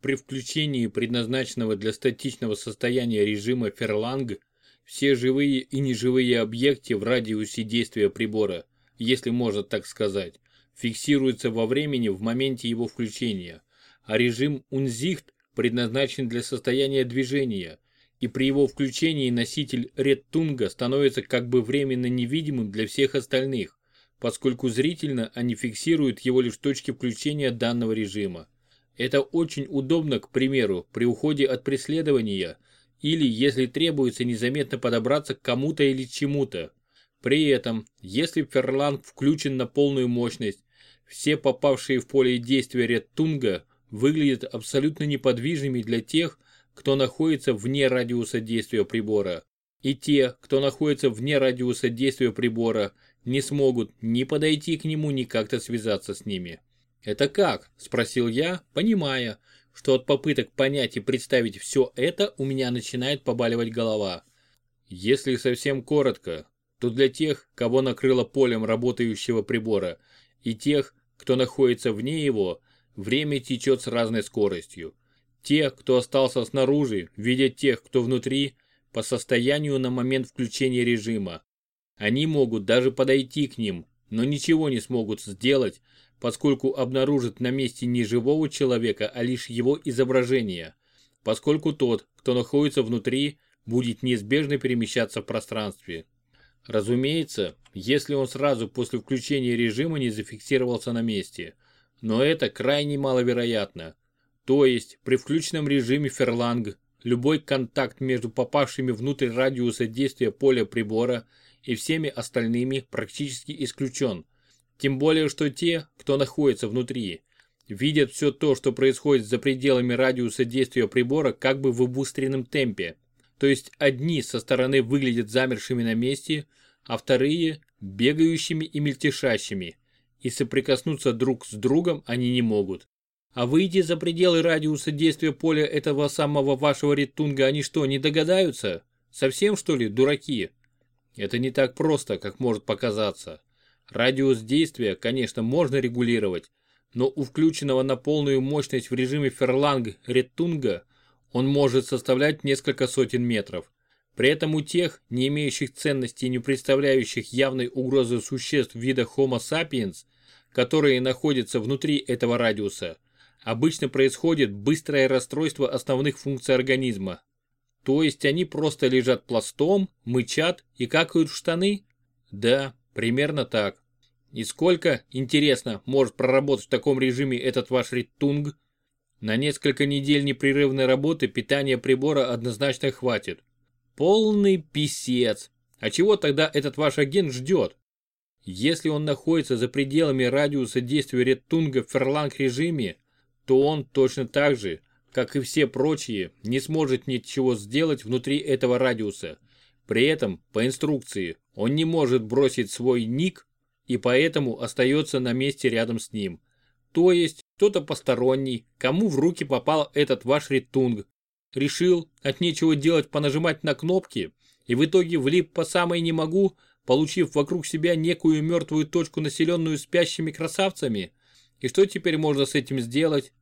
При включении предназначенного для статичного состояния режима Ферланг все живые и неживые объекты в радиусе действия прибора, если можно так сказать, фиксируются во времени в моменте его включения, а режим Unsicht предназначен для состояния движения, и при его включении носитель Реттунга становится как бы временно невидимым для всех остальных, поскольку зрительно они фиксируют его лишь в точке включения данного режима. Это очень удобно, к примеру, при уходе от преследования или если требуется незаметно подобраться к кому-то или чему-то. При этом, если Ферланг включен на полную мощность, все попавшие в поле действия Реттунга выглядят абсолютно неподвижными для тех, кто находится вне радиуса действия прибора. И те, кто находится вне радиуса действия прибора, не смогут ни подойти к нему, ни как-то связаться с ними. «Это как?» – спросил я, понимая, что от попыток понять и представить все это у меня начинает побаливать голова. Если совсем коротко, то для тех, кого накрыло полем работающего прибора, и тех, кто находится вне его, время течет с разной скоростью. Те, кто остался снаружи, видят тех, кто внутри, по состоянию на момент включения режима. Они могут даже подойти к ним, но ничего не смогут сделать, поскольку обнаружат на месте не живого человека, а лишь его изображение, поскольку тот, кто находится внутри, будет неизбежно перемещаться в пространстве. Разумеется, если он сразу после включения режима не зафиксировался на месте – но это крайне маловероятно. То есть при включенном режиме Ферланг любой контакт между попавшими внутрь радиуса действия поля прибора и всеми остальными практически исключен. Тем более, что те, кто находится внутри, видят все то, что происходит за пределами радиуса действия прибора как бы в убыстренном темпе. То есть одни со стороны выглядят замершими на месте, а вторые – бегающими и мельтешащими – и соприкоснуться друг с другом они не могут. А выйти за пределы радиуса действия поля этого самого вашего ретунга они что, не догадаются? Совсем что ли, дураки? Это не так просто, как может показаться. Радиус действия, конечно, можно регулировать, но у включенного на полную мощность в режиме Ферланг ретунга он может составлять несколько сотен метров. При этом у тех, не имеющих ценности и не представляющих явной угрозы существ вида Homo sapiens, которые находятся внутри этого радиуса, обычно происходит быстрое расстройство основных функций организма. То есть они просто лежат пластом, мычат и какают в штаны? Да, примерно так. И сколько, интересно, может проработать в таком режиме этот ваш ритунг? На несколько недель непрерывной работы питания прибора однозначно хватит. Полный писец. А чего тогда этот ваш агент ждет? Если он находится за пределами радиуса действия ретунга в ферланг режиме, то он точно так же, как и все прочие, не сможет ничего сделать внутри этого радиуса. При этом, по инструкции, он не может бросить свой ник и поэтому остается на месте рядом с ним. То есть, кто-то посторонний, кому в руки попал этот ваш ретунг, решил от нечего делать понажимать на кнопки и в итоге влип по самой не могу, получив вокруг себя некую мертвую точку, населенную спящими красавцами. И что теперь можно с этим сделать?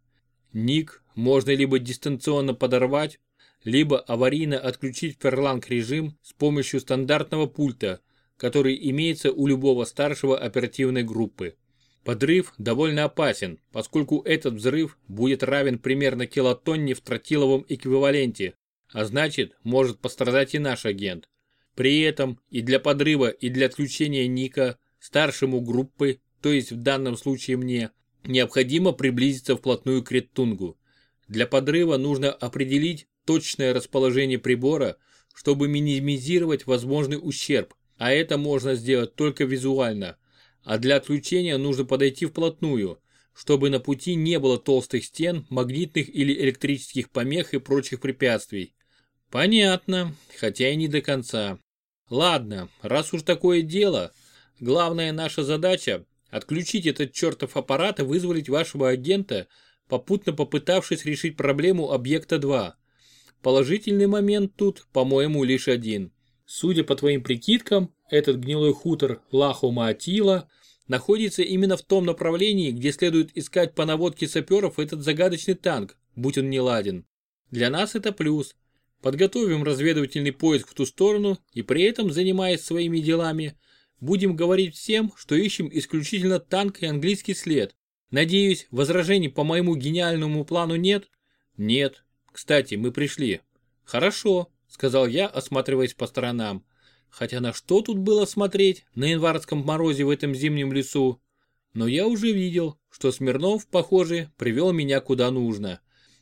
Ник можно либо дистанционно подорвать, либо аварийно отключить Ферланг режим с помощью стандартного пульта, который имеется у любого старшего оперативной группы. Подрыв довольно опасен, поскольку этот взрыв будет равен примерно килотонне в тротиловом эквиваленте, а значит может пострадать и наш агент. При этом и для подрыва, и для отключения Ника, старшему группы, то есть в данном случае мне, необходимо приблизиться вплотную к Реттунгу. Для подрыва нужно определить точное расположение прибора, чтобы минимизировать возможный ущерб, а это можно сделать только визуально – а для отключения нужно подойти вплотную, чтобы на пути не было толстых стен, магнитных или электрических помех и прочих препятствий. Понятно, хотя и не до конца. Ладно, раз уж такое дело, главная наша задача – отключить этот чертов аппарат и вызволить вашего агента, попутно попытавшись решить проблему объекта 2. Положительный момент тут, по-моему, лишь один. Судя по твоим прикидкам, этот гнилой хутор Лаху-Маатила находится именно в том направлении, где следует искать по наводке саперов этот загадочный танк, будь он не ладен. Для нас это плюс. Подготовим разведывательный поиск в ту сторону и при этом, занимаясь своими делами, будем говорить всем, что ищем исключительно танк и английский след. Надеюсь, возражений по моему гениальному плану нет? Нет. Кстати, мы пришли. Хорошо, сказал я, осматриваясь по сторонам. Хотя на что тут было смотреть на январском морозе в этом зимнем лесу? Но я уже видел, что Смирнов, похоже, привел меня куда нужно.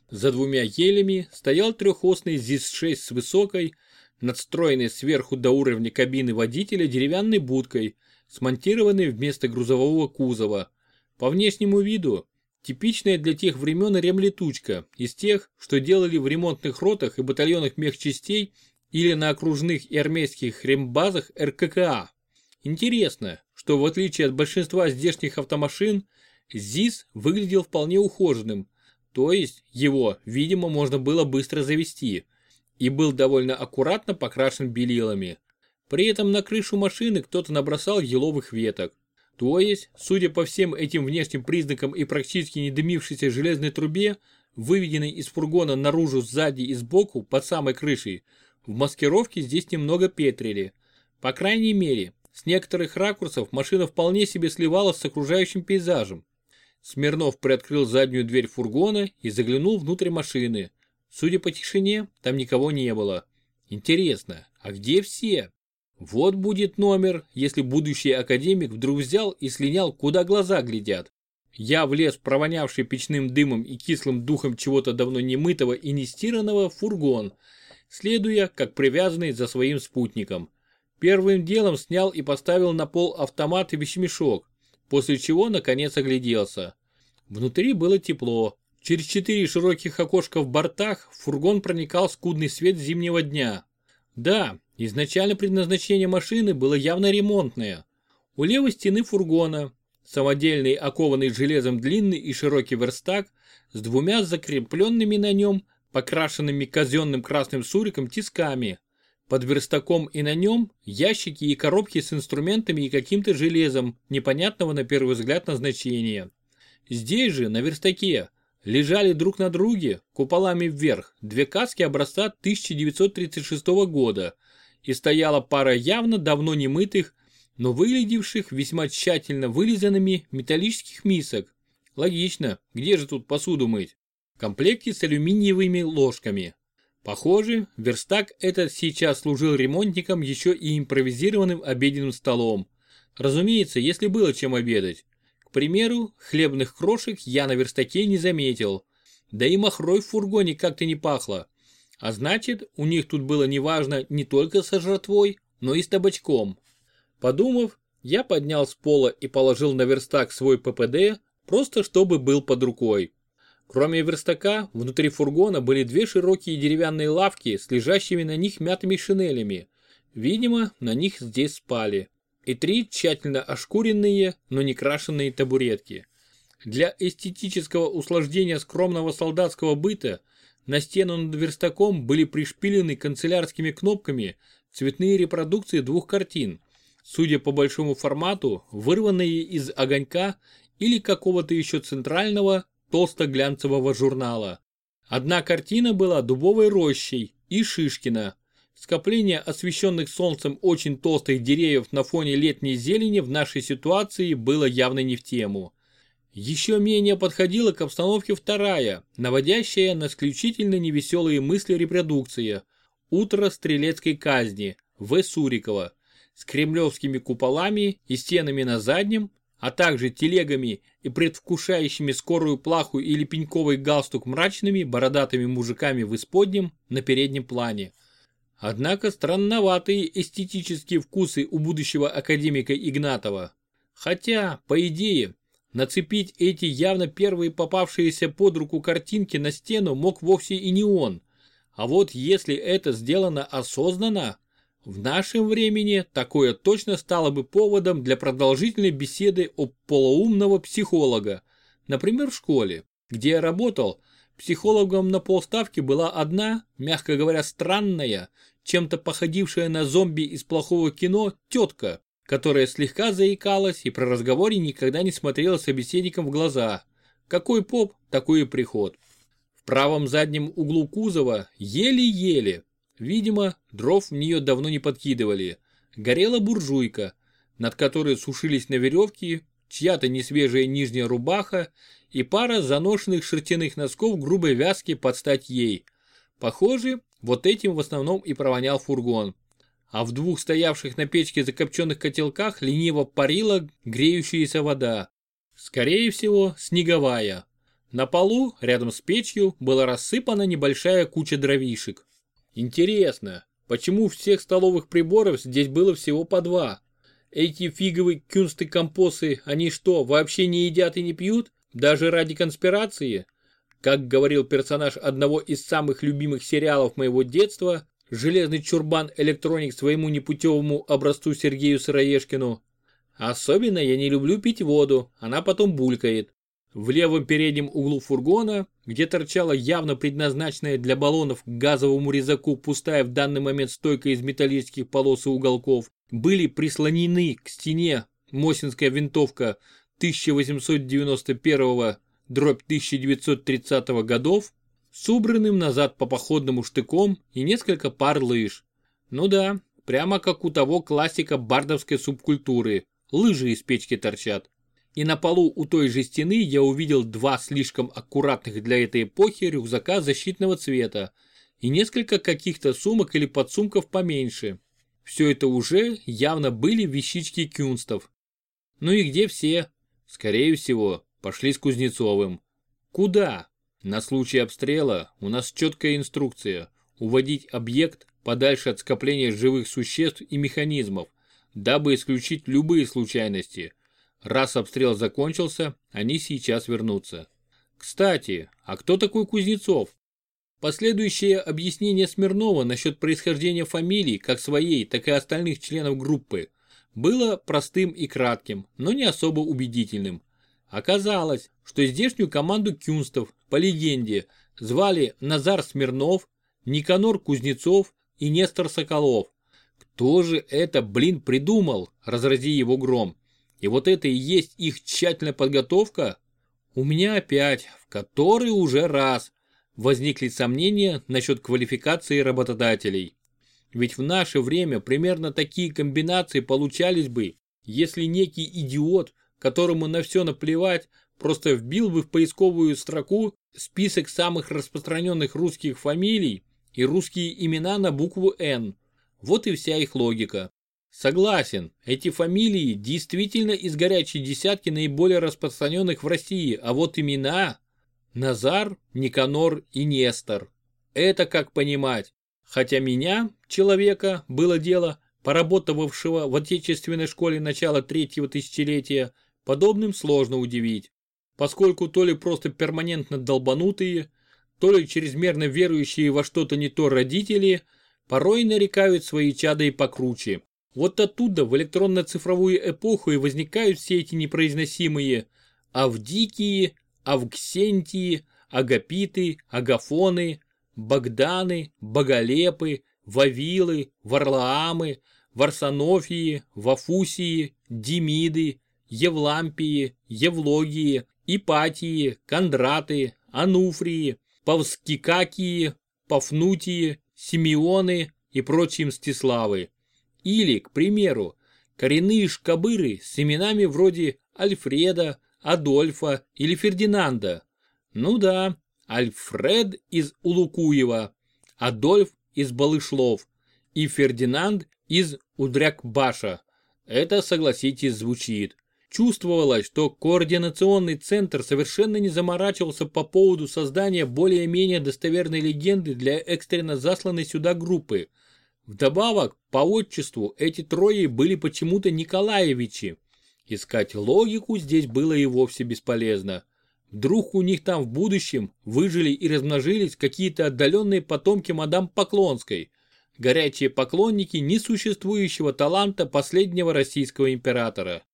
За двумя елями стоял трехосный ЗИС-6 с высокой, надстроенной сверху до уровня кабины водителя деревянной будкой, смонтированной вместо грузового кузова. По внешнему виду, типичная для тех времен ремлетучка, из тех, что делали в ремонтных ротах и батальонах мехчастей или на окружных и армейских рембазах РККА. Интересно, что в отличие от большинства здешних автомашин, ЗИС выглядел вполне ухоженным, то есть его, видимо, можно было быстро завести, и был довольно аккуратно покрашен белилами. При этом на крышу машины кто-то набросал еловых веток. То есть, судя по всем этим внешним признакам и практически не дымившейся железной трубе, выведенной из фургона наружу сзади и сбоку под самой крышей, в маскировке здесь немного петрили. По крайней мере, с некоторых ракурсов машина вполне себе сливалась с окружающим пейзажем. Смирнов приоткрыл заднюю дверь фургона и заглянул внутрь машины. Судя по тишине, там никого не было. Интересно, а где все? Вот будет номер, если будущий академик вдруг взял и слинял, куда глаза глядят. Я влез в провонявший печным дымом и кислым духом чего-то давно не мытого и не стиранного фургон, следуя, как привязанный за своим спутником. Первым делом снял и поставил на пол автомат и вещмешок после чего наконец огляделся. Внутри было тепло. Через четыре широких окошка в бортах в фургон проникал скудный свет зимнего дня. Да, изначально предназначение машины было явно ремонтное. У левой стены фургона самодельный окованный железом длинный и широкий верстак с двумя закрепленными на нем покрашенными казенным красным суриком тисками. Под верстаком и на нем ящики и коробки с инструментами и каким-то железом, непонятного на первый взгляд назначения. Здесь же, на верстаке, лежали друг на друге, куполами вверх, две каски образца 1936 года и стояла пара явно давно не мытых, но выглядевших весьма тщательно вылизанными металлических мисок. Логично, где же тут посуду мыть? В комплекте с алюминиевыми ложками. Похоже, верстак этот сейчас служил ремонтником еще и импровизированным обеденным столом. Разумеется, если было чем обедать. К примеру, хлебных крошек я на верстаке не заметил. Да и махрой в фургоне как-то не пахло. А значит, у них тут было неважно не только со жратвой, но и с табачком. Подумав, я поднял с пола и положил на верстак свой ППД, просто чтобы был под рукой. Кроме верстака, внутри фургона были две широкие деревянные лавки с лежащими на них мятыми шинелями. Видимо, на них здесь спали. И три тщательно ошкуренные, но не крашенные табуретки. Для эстетического усложнения скромного солдатского быта на стену над верстаком были пришпилены канцелярскими кнопками цветные репродукции двух картин, судя по большому формату, вырванные из огонька или какого-то еще центрального толсто-глянцевого журнала. Одна картина была дубовой рощей и Шишкина. Скопление освещенных солнцем очень толстых деревьев на фоне летней зелени в нашей ситуации было явно не в тему. Еще менее подходила к обстановке вторая, наводящая на исключительно невеселые мысли репродукция «Утро стрелецкой казни» В. Сурикова с кремлевскими куполами и стенами на заднем, а также телегами и предвкушающими скорую плаху или пеньковый галстук мрачными бородатыми мужиками в исподнем на переднем плане. Однако странноватые эстетические вкусы у будущего академика Игнатова. Хотя, по идее, нацепить эти явно первые попавшиеся под руку картинки на стену мог вовсе и не он. А вот если это сделано осознанно, в нашем времени такое точно стало бы поводом для продолжительной беседы о полуумного психолога. Например, в школе, где я работал, психологом на полставки была одна, мягко говоря, странная, чем-то походившая на зомби из плохого кино, тетка, которая слегка заикалась и при разговоре никогда не смотрела собеседникам в глаза. Какой поп, такой и приход. В правом заднем углу кузова еле-еле, видимо, дров в нее давно не подкидывали, горела буржуйка, над которой сушились на веревке чья-то несвежая нижняя рубаха и пара заношенных шерстяных носков грубой вязки под стать ей. Похоже, вот этим в основном и провонял фургон. А в двух стоявших на печке закопченных котелках лениво парила греющаяся вода. Скорее всего, снеговая. На полу, рядом с печью, была рассыпана небольшая куча дровишек. Интересно, почему всех столовых приборов здесь было всего по два? Эти фиговые кюнсты-компосы, они что, вообще не едят и не пьют? Даже ради конспирации? Как говорил персонаж одного из самых любимых сериалов моего детства, железный чурбан электроник своему непутевому образцу Сергею Сыроежкину. Особенно я не люблю пить воду, она потом булькает. В левом переднем углу фургона, где торчала явно предназначенная для баллонов к газовому резаку пустая в данный момент стойка из металлических полос и уголков, были прислонены к стене Мосинская винтовка 1891 дробь 1930 годов с убранным назад по походному штыком и несколько пар лыж. Ну да, прямо как у того классика бардовской субкультуры, лыжи из печки торчат. И на полу у той же стены я увидел два слишком аккуратных для этой эпохи рюкзака защитного цвета и несколько каких-то сумок или подсумков поменьше. Все это уже явно были вещички кюнстов. Ну и где все? Скорее всего, пошли с Кузнецовым. Куда? На случай обстрела у нас четкая инструкция – уводить объект подальше от скопления живых существ и механизмов, дабы исключить любые случайности. Раз обстрел закончился, они сейчас вернутся. Кстати, а кто такой Кузнецов? Последующее объяснение Смирнова насчет происхождения фамилий как своей, так и остальных членов группы было простым и кратким, но не особо убедительным. Оказалось, что здешнюю команду кюнстов, по легенде, звали Назар Смирнов, Никанор Кузнецов и Нестор Соколов. Кто же это, блин, придумал, разрази его гром? И вот это и есть их тщательная подготовка? У меня опять, в который уже раз, возникли сомнения насчет квалификации работодателей. Ведь в наше время примерно такие комбинации получались бы, если некий идиот, которому на все наплевать, просто вбил бы в поисковую строку список самых распространенных русских фамилий и русские имена на букву «Н». Вот и вся их логика. Согласен, эти фамилии действительно из горячей десятки наиболее распространенных в России, а вот имена Назар, Никанор и Нестор. Это как понимать. Хотя меня, человека, было дело, поработавшего в отечественной школе начала третьего тысячелетия, подобным сложно удивить. Поскольку то ли просто перманентно долбанутые, то ли чрезмерно верующие во что-то не то родители, порой нарекают свои чада и покруче. Вот оттуда в электронно-цифровую эпоху и возникают все эти непроизносимые Авдикии, Авксентии, Агапиты, Агафоны, Богданы, Боголепы, Вавилы, Варлаамы, Варсонофии, Вафусии, Демиды, Евлампии, Евлогии, Ипатии, Кондраты, Ануфрии, Павскикакии, Пафнутии, Симеоны и прочие Мстиславы. Или, к примеру, коренные шкабыры с именами вроде Альфреда, Адольфа или Фердинанда. Ну да, Альфред из Улукуева, Адольф из Балышлов и Фердинанд из Удрякбаша. Это, согласитесь, звучит. Чувствовалось, что координационный центр совершенно не заморачивался по поводу создания более-менее достоверной легенды для экстренно засланной сюда группы. Вдобавок, по отчеству эти трое были почему-то Николаевичи. Искать логику здесь было и вовсе бесполезно. Вдруг у них там в будущем выжили и размножились какие-то отдаленные потомки мадам Поклонской, горячие поклонники несуществующего таланта последнего российского императора.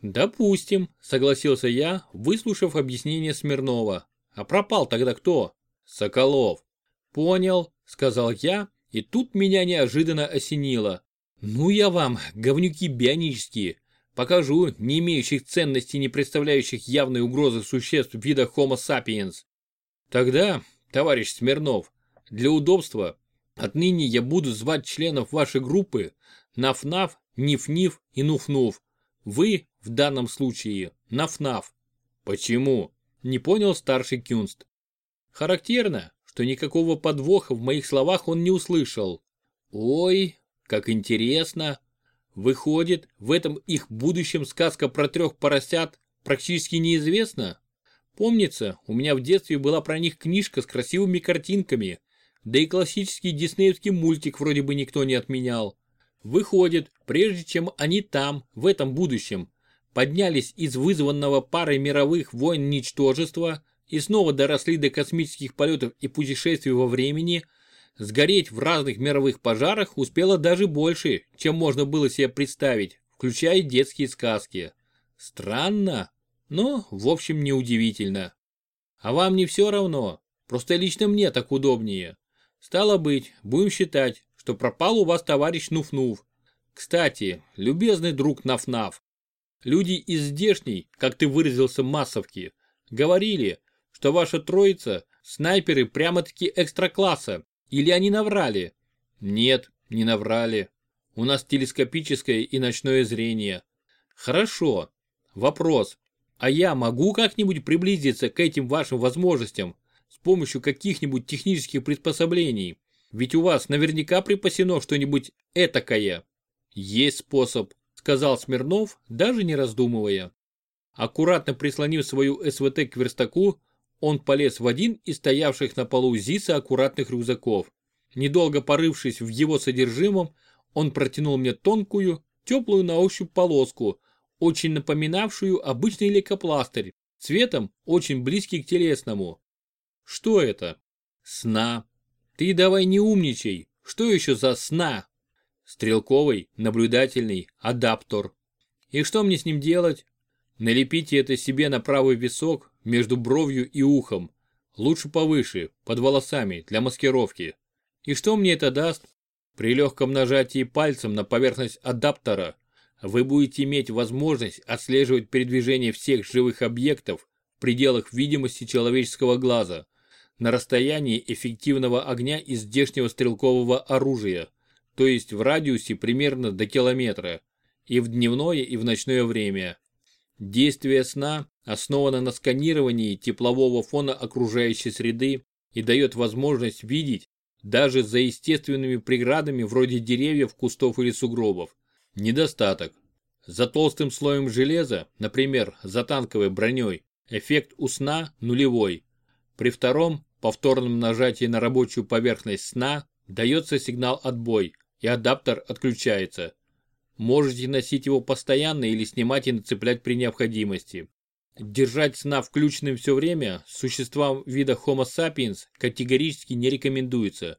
«Допустим», — согласился я, выслушав объяснение Смирнова. «А пропал тогда кто?» «Соколов». «Понял», — сказал я, и тут меня неожиданно осенило. «Ну я вам, говнюки бионические, Покажу не имеющих ценности, не представляющих явной угрозы существ вида Homo sapiens. Тогда товарищ Смирнов, для удобства отныне я буду звать членов вашей группы Наф-Наф, Ниф-Ниф и Нуф-Нуф. Вы, в данном случае, Наф-Наф. Почему? Не понял старший Кюнст. Характерно, что никакого подвоха в моих словах он не услышал. Ой, как интересно. Выходит, в этом их будущем сказка про трех поросят практически неизвестна? Помнится, у меня в детстве была про них книжка с красивыми картинками, да и классический диснеевский мультик вроде бы никто не отменял. Выходит, прежде чем они там, в этом будущем, поднялись из вызванного парой мировых войн ничтожества и снова доросли до космических полетов и путешествий во времени, сгореть в разных мировых пожарах успело даже больше, чем можно было себе представить, включая детские сказки. Странно, но в общем неудивительно. А вам не все равно, просто лично мне так удобнее. Стало быть, будем считать, что пропал у вас товарищ Нуф-Нуф. Кстати, любезный друг Наф-Наф, люди из здешней, как ты выразился, массовки, говорили, что ваша троица – снайперы прямо-таки экстра-класса, или они наврали? Нет, не наврали. У нас телескопическое и ночное зрение. Хорошо. Вопрос. А я могу как-нибудь приблизиться к этим вашим возможностям с помощью каких-нибудь технических приспособлений? Ведь у вас наверняка припасено что-нибудь этакое. Есть способ, сказал Смирнов, даже не раздумывая. Аккуратно прислонив свою СВТ к верстаку, он полез в один из стоявших на полу ЗИСа аккуратных рюкзаков. Недолго порывшись в его содержимом, он протянул мне тонкую, теплую на ощупь полоску, очень напоминавшую обычный лейкопластырь, цветом очень близкий к телесному. Что это? Сна. Ты давай не умничай. Что еще за сна? Стрелковый, наблюдательный, адаптор. И что мне с ним делать? Налепите это себе на правый висок между бровью и ухом. Лучше повыше, под волосами, для маскировки. И что мне это даст? При легком нажатии пальцем на поверхность адаптера вы будете иметь возможность отслеживать передвижение всех живых объектов в пределах видимости человеческого глаза на расстоянии эффективного огня из здешнего стрелкового оружия, то есть в радиусе примерно до километра, и в дневное и в ночное время. Действие сна основано на сканировании теплового фона окружающей среды и дает возможность видеть даже за естественными преградами вроде деревьев, кустов или сугробов. Недостаток. За толстым слоем железа, например, за танковой броней, эффект у сна нулевой. При втором, повторном нажатии на рабочую поверхность сна, дается сигнал отбой, и адаптер отключается. Можете носить его постоянно или снимать и нацеплять при необходимости. Держать сна включенным все время существам вида Homo sapiens категорически не рекомендуется,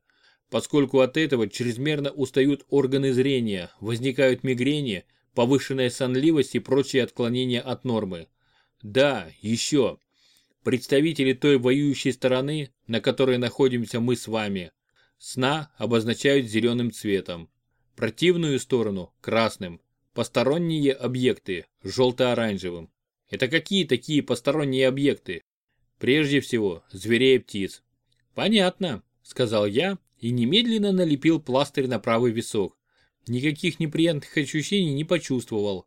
поскольку от этого чрезмерно устают органы зрения, возникают мигрени, повышенная сонливость и прочие отклонения от нормы. Да, еще. Представители той воюющей стороны, на которой находимся мы с вами, сна обозначают зеленым цветом противную сторону – красным, посторонние объекты – желто-оранжевым. Это какие такие посторонние объекты? Прежде всего, зверей и птиц. Понятно, сказал я и немедленно налепил пластырь на правый висок. Никаких неприятных ощущений не почувствовал.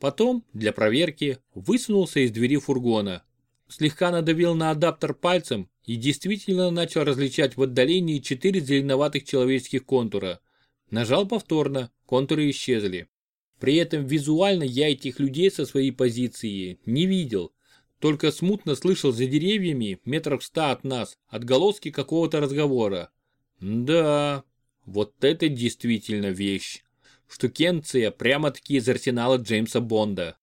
Потом, для проверки, высунулся из двери фургона. Слегка надавил на адаптер пальцем и действительно начал различать в отдалении четыре зеленоватых человеческих контура – Нажал повторно, контуры исчезли. При этом визуально я этих людей со своей позиции не видел. Только смутно слышал за деревьями, метров ста от нас, отголоски какого-то разговора. Да, вот это действительно вещь. Штукенция прямо-таки из арсенала Джеймса Бонда.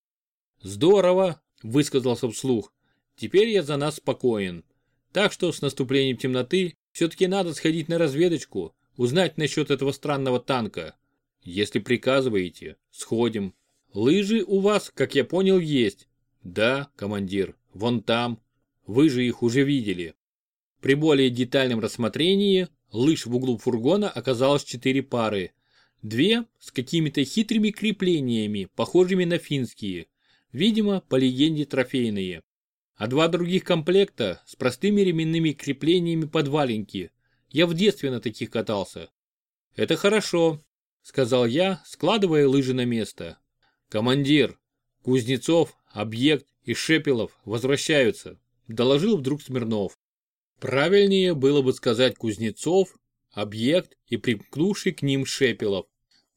Здорово, высказался вслух. Теперь я за нас спокоен. Так что с наступлением темноты все-таки надо сходить на разведочку, узнать насчет этого странного танка. Если приказываете, сходим. Лыжи у вас, как я понял, есть. Да, командир, вон там. Вы же их уже видели. При более детальном рассмотрении лыж в углу фургона оказалось четыре пары. Две с какими-то хитрыми креплениями, похожими на финские. Видимо, по легенде трофейные. А два других комплекта с простыми ременными креплениями под валенки. Я в детстве на таких катался. Это хорошо, сказал я, складывая лыжи на место. Командир, Кузнецов, Объект и Шепелов возвращаются, доложил вдруг Смирнов. Правильнее было бы сказать Кузнецов, Объект и примкнувший к ним Шепелов.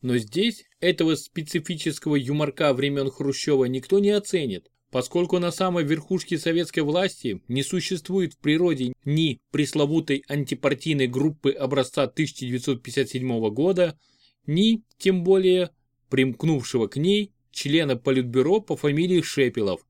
Но здесь этого специфического юморка времен Хрущева никто не оценит, поскольку на самой верхушке советской власти не существует в природе ни пресловутой антипартийной группы образца 1957 года, ни, тем более, примкнувшего к ней члена политбюро по фамилии Шепелов.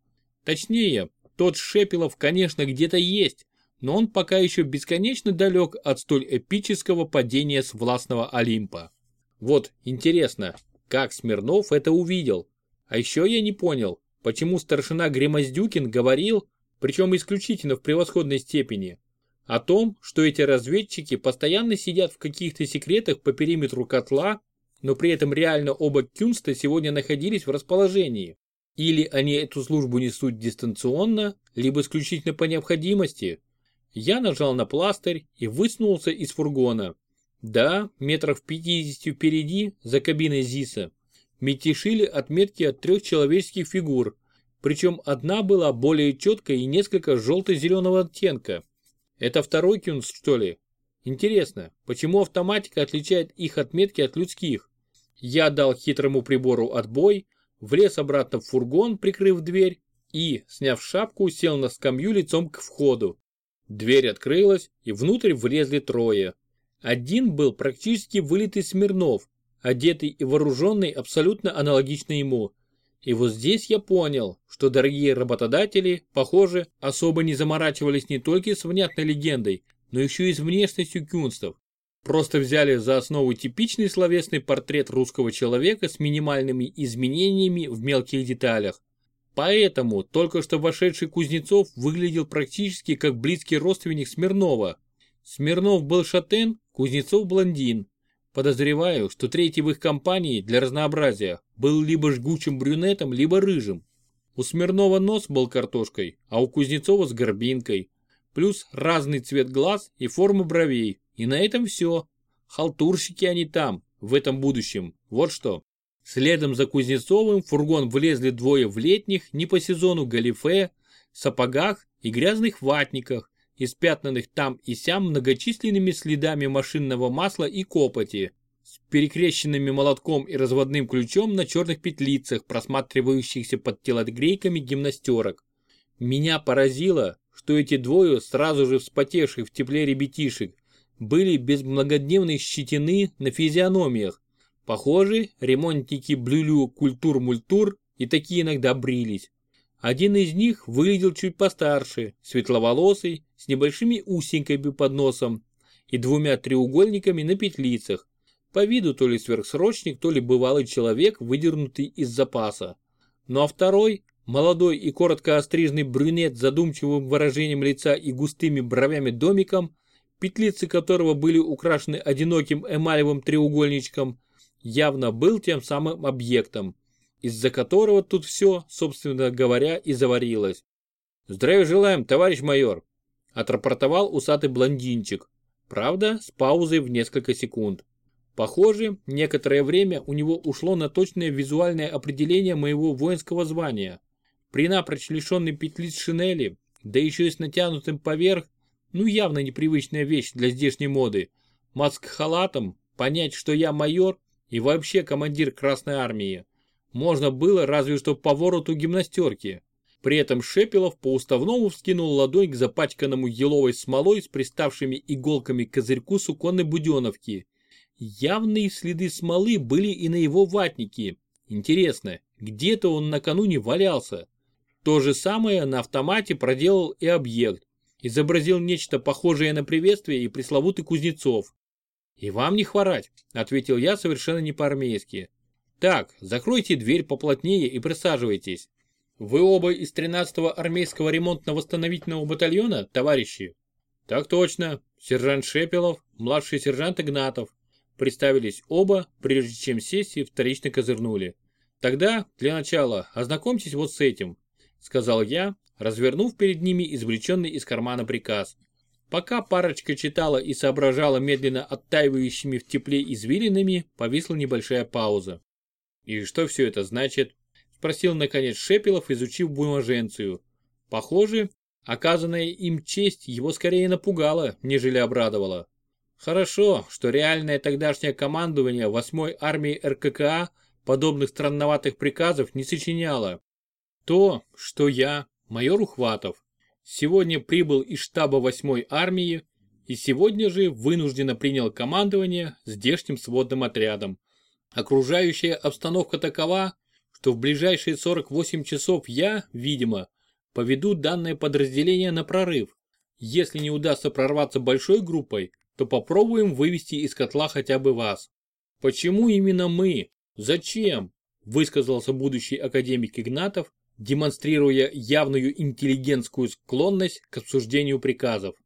Точнее, тот Шепелов, конечно, где-то есть, но он пока еще бесконечно далек от столь эпического падения с властного Олимпа. Вот, интересно, как Смирнов это увидел? А еще я не понял, почему старшина Гремоздюкин говорил, причем исключительно в превосходной степени, о том, что эти разведчики постоянно сидят в каких-то секретах по периметру котла но при этом реально оба Кюнста сегодня находились в расположении. Или они эту службу несут дистанционно, либо исключительно по необходимости. Я нажал на пластырь и высунулся из фургона. Да, метров 50 впереди, за кабиной ЗИСа, метишили отметки от трех человеческих фигур, причем одна была более четкой и несколько желто-зеленого оттенка. Это второй кюнст, что ли? Интересно, почему автоматика отличает их отметки от людских? Я дал хитрому прибору отбой, влез обратно в фургон, прикрыв дверь, и, сняв шапку, сел на скамью лицом к входу. Дверь открылась, и внутрь влезли трое. Один был практически вылитый Смирнов, одетый и вооруженный абсолютно аналогично ему. И вот здесь я понял, что дорогие работодатели, похоже, особо не заморачивались не только с внятной легендой, но еще и с внешностью кюнстов. Просто взяли за основу типичный словесный портрет русского человека с минимальными изменениями в мелких деталях. Поэтому только что вошедший Кузнецов выглядел практически как близкий родственник Смирнова. Смирнов был шатен, Кузнецов блондин. Подозреваю, что третий в их компании для разнообразия был либо жгучим брюнетом, либо рыжим. У Смирнова нос был картошкой, а у Кузнецова с горбинкой. Плюс разный цвет глаз и форма бровей, и на этом все. Халтурщики они там, в этом будущем. Вот что. Следом за Кузнецовым в фургон влезли двое в летних, не по сезону галифе, сапогах и грязных ватниках, испятнанных там и сям многочисленными следами машинного масла и копоти, с перекрещенными молотком и разводным ключом на черных петлицах, просматривающихся под телогрейками гимнастерок. Меня поразило, что эти двое, сразу же вспотевших в тепле ребятишек, были без многодневной щетины на физиономиях. Похоже, ремонтники блюлю культур-мультур и такие иногда брились. Один из них выглядел чуть постарше, светловолосый, с небольшими усеньками под носом и двумя треугольниками на петлицах. По виду то ли сверхсрочник, то ли бывалый человек, выдернутый из запаса. Ну а второй, молодой и коротко остриженный брюнет с задумчивым выражением лица и густыми бровями домиком, петлицы которого были украшены одиноким эмалевым треугольничком, явно был тем самым объектом, из-за которого тут все, собственно говоря, и заварилось. «Здравия желаем, товарищ майор!» – отрапортовал усатый блондинчик, правда, с паузой в несколько секунд. Похоже, некоторое время у него ушло на точное визуальное определение моего воинского звания. При напрочь лишенной петлиц шинели, да еще и с натянутым поверх, ну явно непривычная вещь для здешней моды, маск-халатом понять, что я майор и вообще командир Красной Армии. Можно было разве что по вороту гимнастерки. При этом Шепелов по-уставному вскинул ладонь к запачканному еловой смолой с приставшими иголками козырьку суконной буденовки. Явные следы смолы были и на его ватнике. Интересно, где-то он накануне валялся. То же самое на автомате проделал и объект изобразил нечто похожее на приветствие и пресловутый Кузнецов. «И вам не хворать», — ответил я совершенно не по-армейски. «Так, закройте дверь поплотнее и присаживайтесь. Вы оба из 13-го армейского ремонтно-восстановительного батальона, товарищи?» «Так точно. Сержант Шепелов, младший сержант Игнатов». Представились оба, прежде чем сесть и вторично козырнули. «Тогда, для начала, ознакомьтесь вот с этим», — сказал я развернув перед ними извлеченный из кармана приказ. Пока парочка читала и соображала медленно оттаивающими в тепле извилинами, повисла небольшая пауза. «И что все это значит?» – спросил наконец Шепелов, изучив бумаженцию. Похоже, оказанная им честь его скорее напугала, нежели обрадовала. Хорошо, что реальное тогдашнее командование 8-й армии РККА подобных странноватых приказов не сочиняло. То, что я, майор Ухватов, сегодня прибыл из штаба 8-й армии и сегодня же вынужденно принял командование здешним сводным отрядом. Окружающая обстановка такова, что в ближайшие 48 часов я, видимо, поведу данное подразделение на прорыв. Если не удастся прорваться большой группой, то попробуем вывести из котла хотя бы вас. Почему именно мы? Зачем? Высказался будущий академик Игнатов, демонстрируя явную интеллигентскую склонность к обсуждению приказов.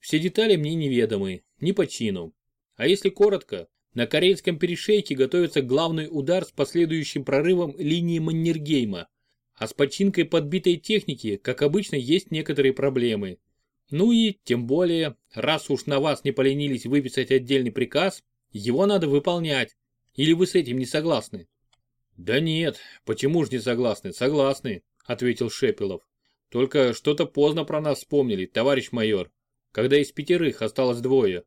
Все детали мне неведомы, не по чину. А если коротко, на Карельском перешейке готовится главный удар с последующим прорывом линии Маннергейма, а с починкой подбитой техники, как обычно, есть некоторые проблемы. Ну и, тем более, раз уж на вас не поленились выписать отдельный приказ, его надо выполнять. Или вы с этим не согласны? «Да нет, почему ж не согласны? Согласны», — ответил Шепелов. «Только что-то поздно про нас вспомнили, товарищ майор, когда из пятерых осталось двое».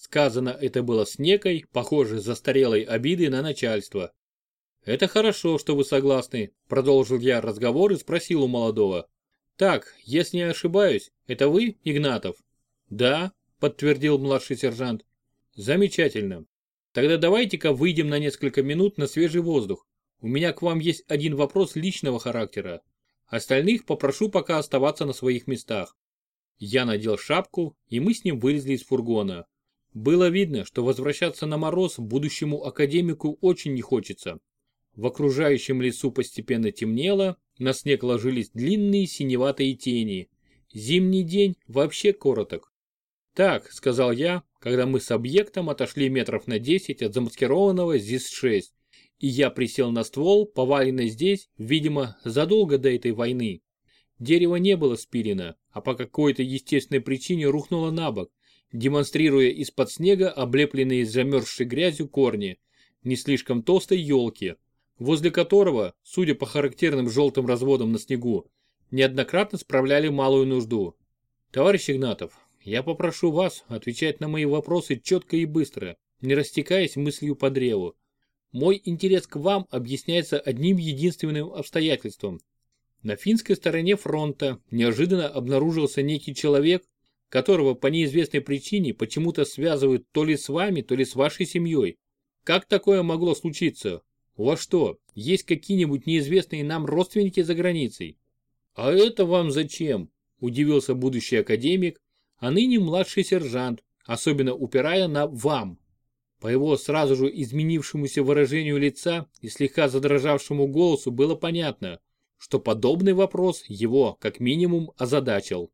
Сказано это было с некой, похожей застарелой обидой на начальство. «Это хорошо, что вы согласны», — продолжил я разговор и спросил у молодого. «Так, если не ошибаюсь, это вы, Игнатов?» «Да», — подтвердил младший сержант. «Замечательно. Тогда давайте-ка выйдем на несколько минут на свежий воздух. У меня к вам есть один вопрос личного характера. Остальных попрошу пока оставаться на своих местах. Я надел шапку, и мы с ним вылезли из фургона. Было видно, что возвращаться на мороз будущему академику очень не хочется. В окружающем лесу постепенно темнело, на снег ложились длинные синеватые тени. Зимний день вообще короток. «Так», — сказал я, когда мы с объектом отошли метров на 10 от замаскированного ЗИС-6, и я присел на ствол, поваленный здесь, видимо, задолго до этой войны. Дерево не было спилено, а по какой-то естественной причине рухнуло на бок, демонстрируя из-под снега облепленные замерзшей грязью корни не слишком толстой елки, возле которого, судя по характерным желтым разводам на снегу, неоднократно справляли малую нужду. Товарищ Игнатов, я попрошу вас отвечать на мои вопросы четко и быстро, не растекаясь мыслью по древу. Мой интерес к вам объясняется одним единственным обстоятельством. На финской стороне фронта неожиданно обнаружился некий человек, которого по неизвестной причине почему-то связывают то ли с вами, то ли с вашей семьей. Как такое могло случиться? У вас что, есть какие-нибудь неизвестные нам родственники за границей? А это вам зачем? Удивился будущий академик, а ныне младший сержант, особенно упирая на «вам». По его сразу же изменившемуся выражению лица и слегка задрожавшему голосу было понятно, что подобный вопрос его, как минимум, озадачил.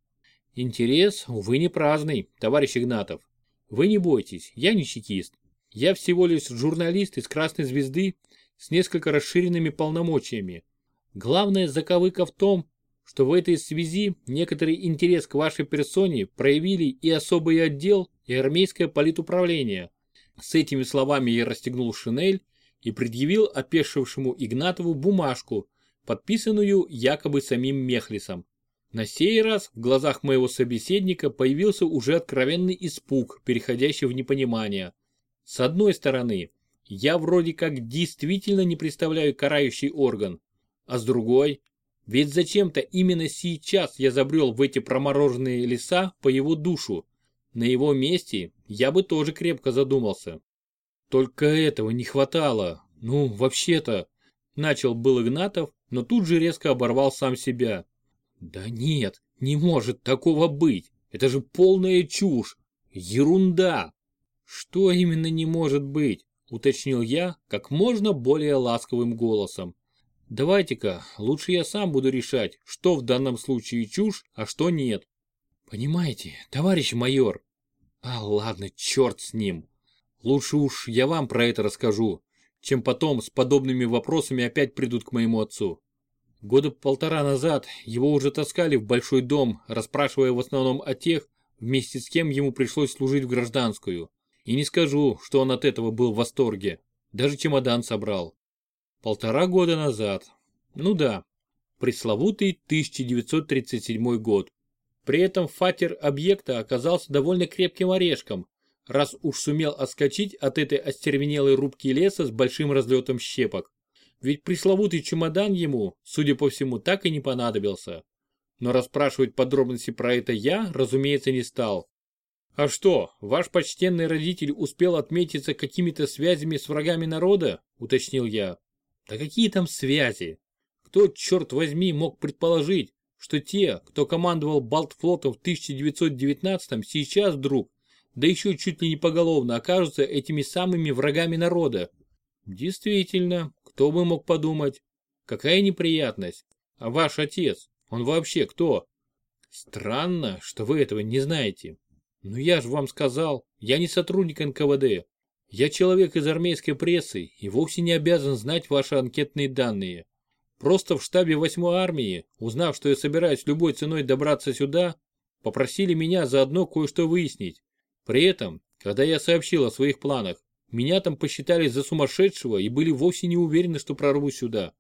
Интерес, увы, не праздный, товарищ Игнатов. Вы не бойтесь, я не чекист. Я всего лишь журналист из Красной Звезды с несколько расширенными полномочиями. Главная заковыка в том, что в этой связи некоторый интерес к вашей персоне проявили и особый отдел, и армейское политуправление. С этими словами я расстегнул шинель и предъявил опешившему Игнатову бумажку, подписанную якобы самим Мехлисом. На сей раз в глазах моего собеседника появился уже откровенный испуг, переходящий в непонимание. С одной стороны, я вроде как действительно не представляю карающий орган, а с другой, ведь зачем-то именно сейчас я забрел в эти промороженные леса по его душу. На его месте я бы тоже крепко задумался. Только этого не хватало. Ну, вообще-то, начал был Игнатов, но тут же резко оборвал сам себя. Да нет, не может такого быть. Это же полная чушь. Ерунда. Что именно не может быть? Уточнил я как можно более ласковым голосом. Давайте-ка, лучше я сам буду решать, что в данном случае чушь, а что нет. Понимаете, товарищ майор? А ладно, черт с ним. Лучше уж я вам про это расскажу, чем потом с подобными вопросами опять придут к моему отцу. Года полтора назад его уже таскали в большой дом, расспрашивая в основном о тех, вместе с кем ему пришлось служить в гражданскую. И не скажу, что он от этого был в восторге. Даже чемодан собрал. Полтора года назад. Ну да, пресловутый 1937 год. При этом фатер объекта оказался довольно крепким орешком, раз уж сумел отскочить от этой остервенелой рубки леса с большим разлетом щепок. Ведь пресловутый чемодан ему, судя по всему, так и не понадобился. Но расспрашивать подробности про это я, разумеется, не стал. А что, ваш почтенный родитель успел отметиться какими-то связями с врагами народа? Уточнил я. Да какие там связи? Кто, черт возьми, мог предположить, что те, кто командовал Балтфлотом в 1919-м, сейчас вдруг, да еще чуть ли не поголовно, окажутся этими самыми врагами народа? Действительно, кто бы мог подумать? Какая неприятность. А ваш отец, он вообще кто? Странно, что вы этого не знаете. Но я же вам сказал, я не сотрудник НКВД. Я человек из армейской прессы и вовсе не обязан знать ваши анкетные данные. Просто в штабе 8-й армии, узнав, что я собираюсь любой ценой добраться сюда, попросили меня заодно кое-что выяснить. При этом, когда я сообщил о своих планах, меня там посчитали за сумасшедшего и были вовсе не уверены, что прорвусь сюда.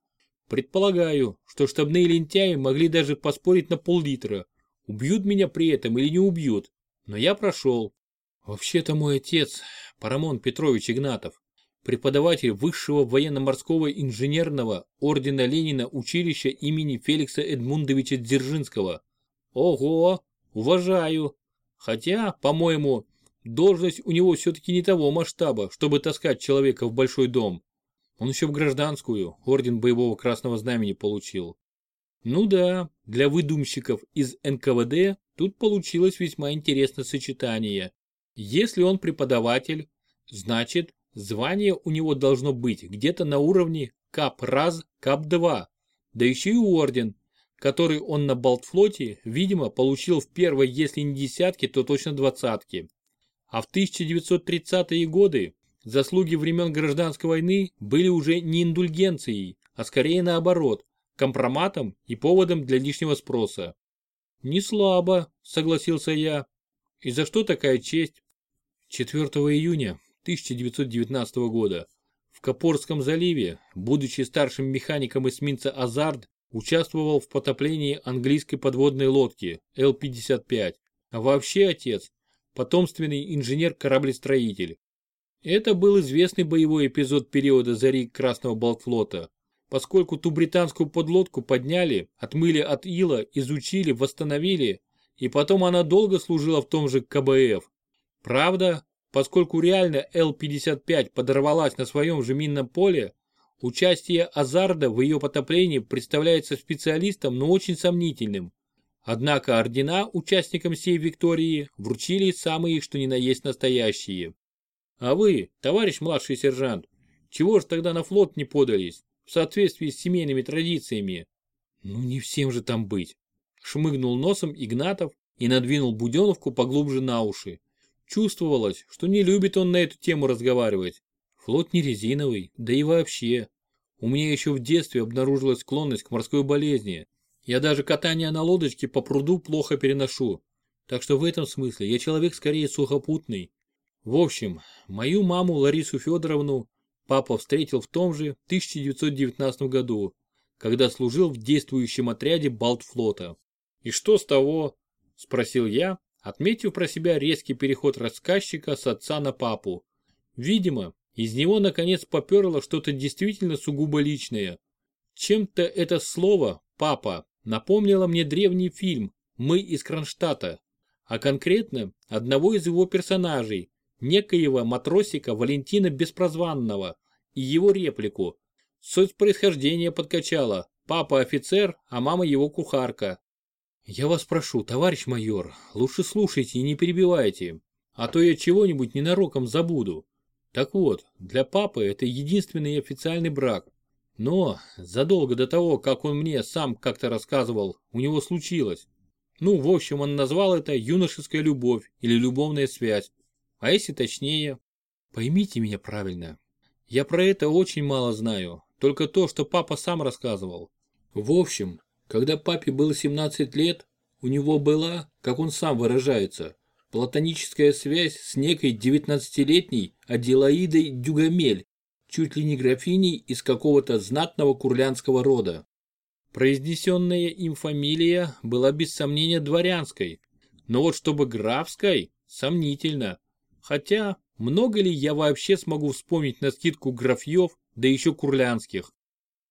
Предполагаю, что штабные лентяи могли даже поспорить на пол-литра, убьют меня при этом или не убьют, но я прошел. Вообще-то мой отец, Парамон Петрович Игнатов, преподаватель Высшего военно-морского инженерного ордена Ленина училища имени Феликса Эдмундовича Дзержинского. Ого, уважаю. Хотя, по-моему, должность у него все-таки не того масштаба, чтобы таскать человека в большой дом. Он еще в гражданскую, орден боевого красного знамени получил. Ну да, для выдумщиков из НКВД тут получилось весьма интересное сочетание. Если он преподаватель, значит, звание у него должно быть где-то на уровне КАП-РАЗ, КАП-2, да еще и орден, который он на Балтфлоте, видимо, получил в первой, если не десятке, то точно двадцатке. А в 1930-е годы заслуги времен гражданской войны были уже не индульгенцией, а скорее наоборот, компроматом и поводом для лишнего спроса. «Не слабо», — согласился я. «И за что такая честь?» 4 июня 1919 года в Копорском заливе, будучи старшим механиком эсминца «Азард», участвовал в потоплении английской подводной лодки Л-55. А вообще отец – потомственный инженер-кораблестроитель. Это был известный боевой эпизод периода зари Красного Балтфлота, поскольку ту британскую подлодку подняли, отмыли от ила, изучили, восстановили, и потом она долго служила в том же КБФ. Правда, поскольку реально Л-55 подорвалась на своем же минном поле, участие Азарда в ее потоплении представляется специалистам, но очень сомнительным. Однако ордена участникам сей Виктории вручили самые что ни на есть настоящие. А вы, товарищ младший сержант, чего ж тогда на флот не подались? в соответствии с семейными традициями. Ну не всем же там быть. Шмыгнул носом Игнатов и надвинул буденовку поглубже на уши. Чувствовалось, что не любит он на эту тему разговаривать. Флот не резиновый, да и вообще. У меня еще в детстве обнаружилась склонность к морской болезни. Я даже катание на лодочке по пруду плохо переношу. Так что в этом смысле я человек скорее сухопутный. В общем, мою маму Ларису Федоровну папа встретил в том же 1919 году, когда служил в действующем отряде Балтфлота. «И что с того?» – спросил я, отметив про себя резкий переход рассказчика с отца на папу. Видимо, из него наконец поперло что-то действительно сугубо личное. Чем-то это слово «папа» напомнило мне древний фильм «Мы из Кронштадта», а конкретно одного из его персонажей, некоего матросика Валентина Беспрозванного и его реплику. Суть происхождения подкачала. Папа офицер, а мама его кухарка. Я вас прошу, товарищ майор, лучше слушайте и не перебивайте, а то я чего-нибудь ненароком забуду. Так вот, для папы это единственный официальный брак. Но задолго до того, как он мне сам как-то рассказывал, у него случилось. Ну, в общем, он назвал это юношеская любовь или любовная связь. А если точнее, поймите меня правильно. Я про это очень мало знаю, только то, что папа сам рассказывал. В общем, когда папе было 17 лет, у него была, как он сам выражается, платоническая связь с некой 19-летней Аделаидой Дюгамель, чуть ли не графиней из какого-то знатного курлянского рода. Произнесенная им фамилия была без сомнения дворянской, но вот чтобы графской, сомнительно. Хотя, много ли я вообще смогу вспомнить на скидку графьев, да еще курлянских?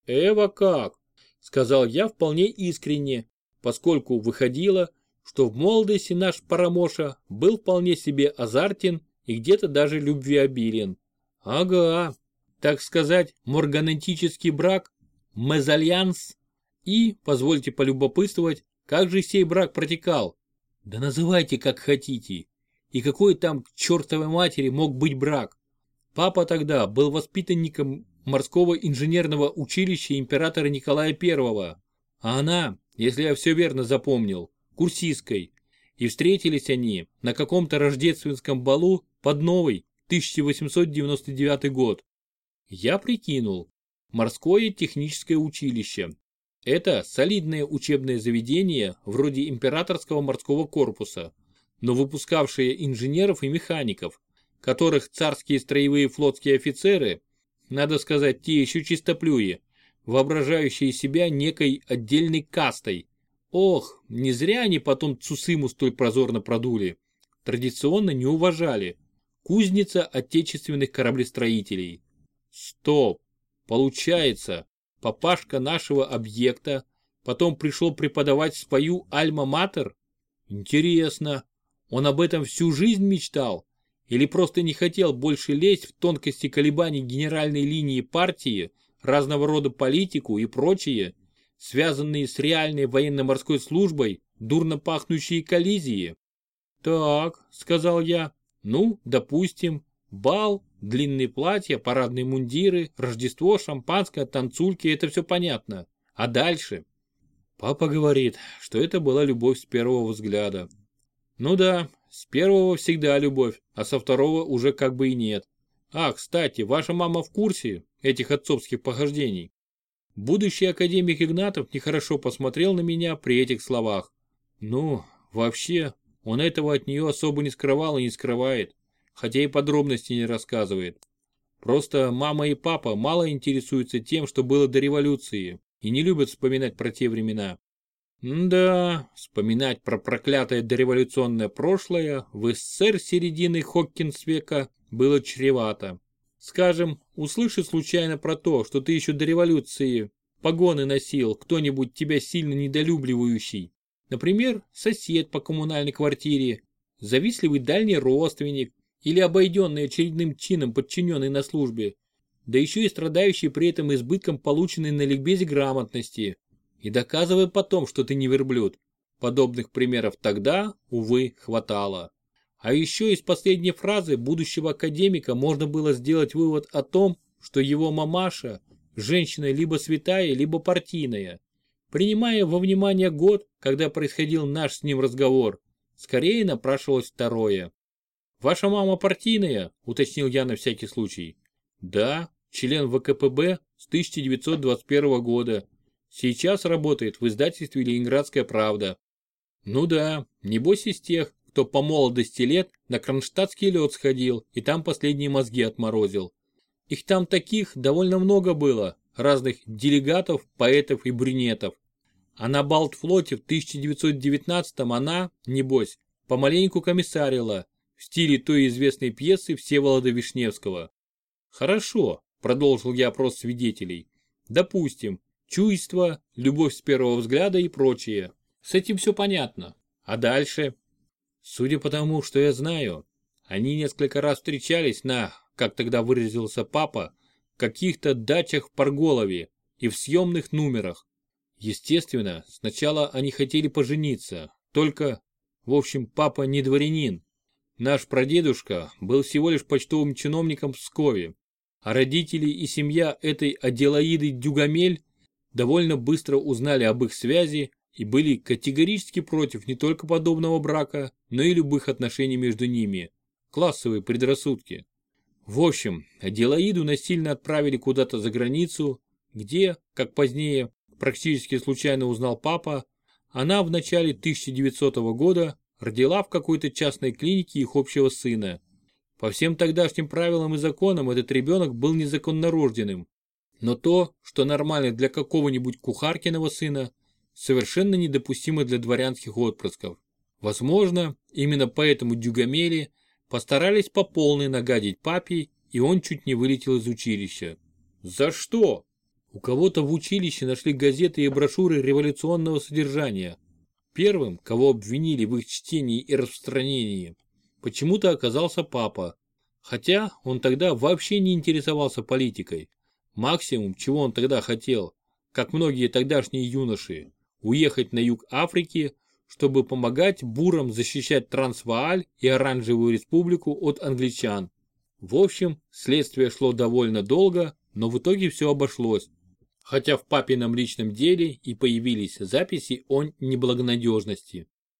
Эва как? Сказал я вполне искренне, поскольку выходило, что в молодости наш Парамоша был вполне себе азартен и где-то даже любвеобилен. Ага, так сказать, морганетический брак, мезальянс. И, позвольте полюбопытствовать, как же сей брак протекал? Да называйте как хотите. И какой там к чертовой матери мог быть брак? Папа тогда был воспитанником морского инженерного училища императора Николая I, а она, если я все верно запомнил, курсисткой. И встретились они на каком-то рождественском балу под новый 1899 год. Я прикинул. Морское техническое училище. Это солидное учебное заведение вроде императорского морского корпуса, но выпускавшее инженеров и механиков, которых царские строевые флотские офицеры, надо сказать, те еще чистоплюи, воображающие себя некой отдельной кастой. Ох, не зря они потом Цусыму столь прозорно продули. Традиционно не уважали. Кузница отечественных кораблестроителей. Стоп. Получается, папашка нашего объекта потом пришел преподавать в спою Альма-Матер? Интересно, он об этом всю жизнь мечтал? Или просто не хотел больше лезть в тонкости колебаний генеральной линии партии разного рода политику и прочие, связанные с реальной военно-морской службой, дурно пахнущие коллизии. «Так», — сказал я, — «ну, допустим, бал, длинные платья, парадные мундиры, Рождество, шампанское, танцульки — это все понятно. А дальше?» Папа говорит, что это была любовь с первого взгляда. Ну да, с первого всегда любовь, а со второго уже как бы и нет. А, кстати, ваша мама в курсе этих отцовских похождений? Будущий академик Игнатов нехорошо посмотрел на меня при этих словах. Ну, вообще, он этого от нее особо не скрывал и не скрывает, хотя и подробности не рассказывает. Просто мама и папа мало интересуются тем, что было до революции, и не любят вспоминать про те времена. да, вспоминать про проклятое дореволюционное прошлое в СССР середины Хоккинс века было чревато. Скажем, услышит случайно про то, что ты еще до революции погоны носил кто-нибудь тебя сильно недолюбливающий. Например, сосед по коммунальной квартире, завистливый дальний родственник или обойденный очередным чином подчиненный на службе, да еще и страдающий при этом избытком полученной на ликбезе грамотности. И доказывая потом, что ты не верблюд. Подобных примеров тогда, увы, хватало. А еще из последней фразы будущего академика можно было сделать вывод о том, что его мамаша – женщина либо святая, либо партийная. Принимая во внимание год, когда происходил наш с ним разговор, скорее напрашивалось второе. «Ваша мама партийная?» – уточнил я на всякий случай. «Да, член ВКПБ с 1921 года. Сейчас работает в издательстве «Ленинградская правда». Ну да, небось из тех, кто по молодости лет на кронштадтский лед сходил и там последние мозги отморозил. Их там таких довольно много было, разных делегатов, поэтов и брюнетов. А на Балтфлоте в 1919-м она, небось, помаленьку комиссарила в стиле той известной пьесы Всеволода Вишневского. Хорошо, продолжил я опрос свидетелей. Допустим, чувство, любовь с первого взгляда и прочее. С этим все понятно. А дальше? Судя по тому, что я знаю, они несколько раз встречались на, как тогда выразился папа, каких-то дачах в Парголове и в съемных номерах. Естественно, сначала они хотели пожениться, только, в общем, папа не дворянин. Наш прадедушка был всего лишь почтовым чиновником в Пскове, а родители и семья этой Аделаиды Дюгамель довольно быстро узнали об их связи и были категорически против не только подобного брака, но и любых отношений между ними. Классовые предрассудки. В общем, Аделаиду насильно отправили куда-то за границу, где, как позднее, практически случайно узнал папа, она в начале 1900 года родила в какой-то частной клинике их общего сына. По всем тогдашним правилам и законам этот ребенок был незаконнорожденным. Но то, что нормально для какого-нибудь кухаркиного сына, совершенно недопустимо для дворянских отпрысков. Возможно, именно поэтому Дюгамели постарались по полной нагадить папе, и он чуть не вылетел из училища. За что? У кого-то в училище нашли газеты и брошюры революционного содержания. Первым, кого обвинили в их чтении и распространении, почему-то оказался папа. Хотя он тогда вообще не интересовался политикой. Максимум, чего он тогда хотел, как многие тогдашние юноши, уехать на юг Африки, чтобы помогать бурам защищать Трансвааль и Оранжевую республику от англичан. В общем, следствие шло довольно долго, но в итоге все обошлось. Хотя в папином личном деле и появились записи о неблагонадежности.